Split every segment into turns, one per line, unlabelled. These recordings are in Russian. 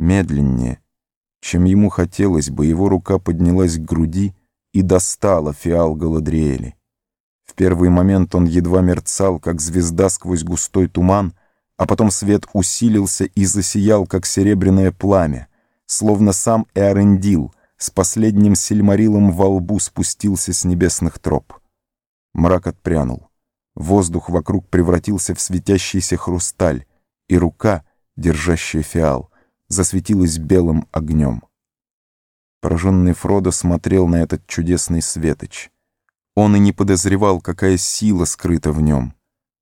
Медленнее, чем ему хотелось бы, его рука поднялась к груди и достала фиал Галадриэли. В первый момент он едва мерцал, как звезда сквозь густой туман, а потом свет усилился и засиял, как серебряное пламя, словно сам Эарендил с последним сельмарилом во лбу спустился с небесных троп. Мрак отпрянул. Воздух вокруг превратился в светящийся хрусталь, и рука, держащая фиал, засветилась белым огнем. Пораженный Фродо смотрел на этот чудесный светоч. Он и не подозревал, какая сила скрыта в нем.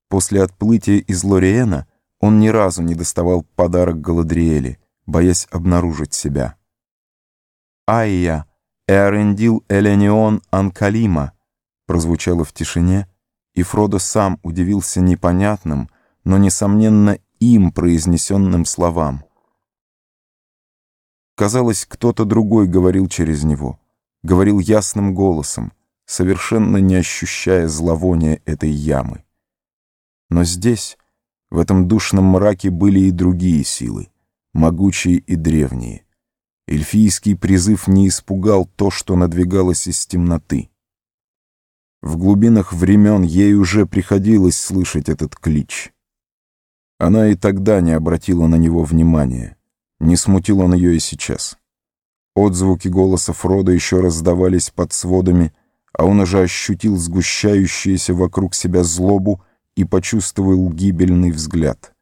После отплытия из Лориэна он ни разу не доставал подарок Галадриэле, боясь обнаружить себя. «Айя, эарендил эленион анкалима» прозвучало в тишине, и Фродо сам удивился непонятным, но, несомненно, им произнесенным словам. Казалось, кто-то другой говорил через него, говорил ясным голосом, совершенно не ощущая зловония этой ямы. Но здесь, в этом душном мраке, были и другие силы, могучие и древние. Эльфийский призыв не испугал то, что надвигалось из темноты. В глубинах времен ей уже приходилось слышать этот клич. Она и тогда не обратила на него внимания. Не смутил он ее и сейчас. Отзвуки голоса Фрода еще раздавались под сводами, а он уже ощутил сгущающуюся вокруг себя злобу и почувствовал гибельный взгляд.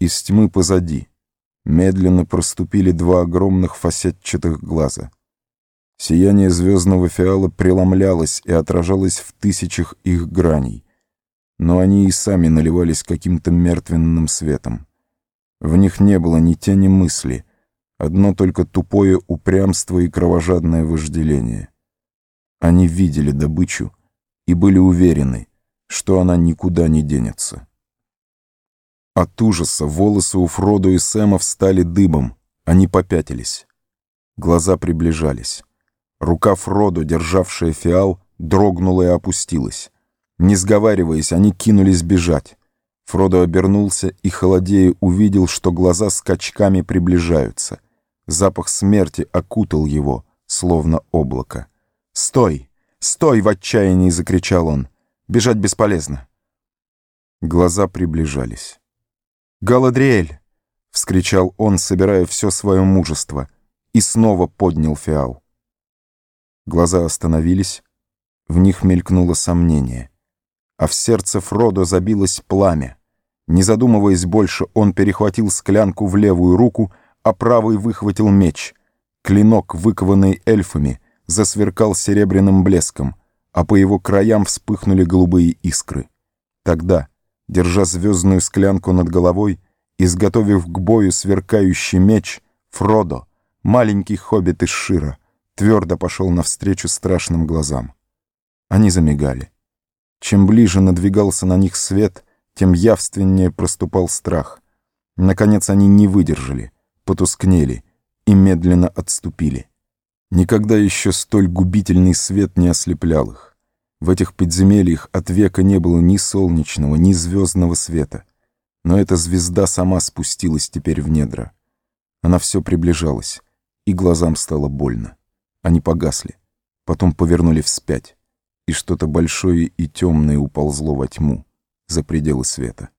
Из тьмы позади медленно проступили два огромных фасетчатых глаза — Сияние звездного фиала преломлялось и отражалось в тысячах их граней. Но они и сами наливались каким-то мертвенным светом. В них не было ни тени мысли, одно только тупое упрямство и кровожадное вожделение. Они видели добычу и были уверены, что она никуда не денется. От ужаса волосы у Фродо и Сэма встали дыбом, они попятились. Глаза приближались. Рука Фродо, державшая фиал, дрогнула и опустилась. Не сговариваясь, они кинулись бежать. Фродо обернулся и, холодея, увидел, что глаза скачками приближаются. Запах смерти окутал его, словно облако. «Стой! Стой!» — в отчаянии закричал он. «Бежать бесполезно!» Глаза приближались. «Галадриэль!» — вскричал он, собирая все свое мужество, и снова поднял фиал. Глаза остановились, в них мелькнуло сомнение. А в сердце Фродо забилось пламя. Не задумываясь больше, он перехватил склянку в левую руку, а правый выхватил меч. Клинок, выкованный эльфами, засверкал серебряным блеском, а по его краям вспыхнули голубые искры. Тогда, держа звездную склянку над головой, изготовив к бою сверкающий меч, Фродо, маленький хоббит из Шира, твердо пошел навстречу страшным глазам. Они замигали. Чем ближе надвигался на них свет, тем явственнее проступал страх. Наконец они не выдержали, потускнели и медленно отступили. Никогда еще столь губительный свет не ослеплял их. В этих подземельях от века не было ни солнечного, ни звездного света. Но эта звезда сама спустилась теперь в недра. Она все приближалась, и глазам стало больно. Они погасли, потом повернули вспять, и что-то большое и темное уползло во тьму, за пределы света.